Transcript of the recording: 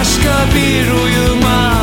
başka bir uyuma.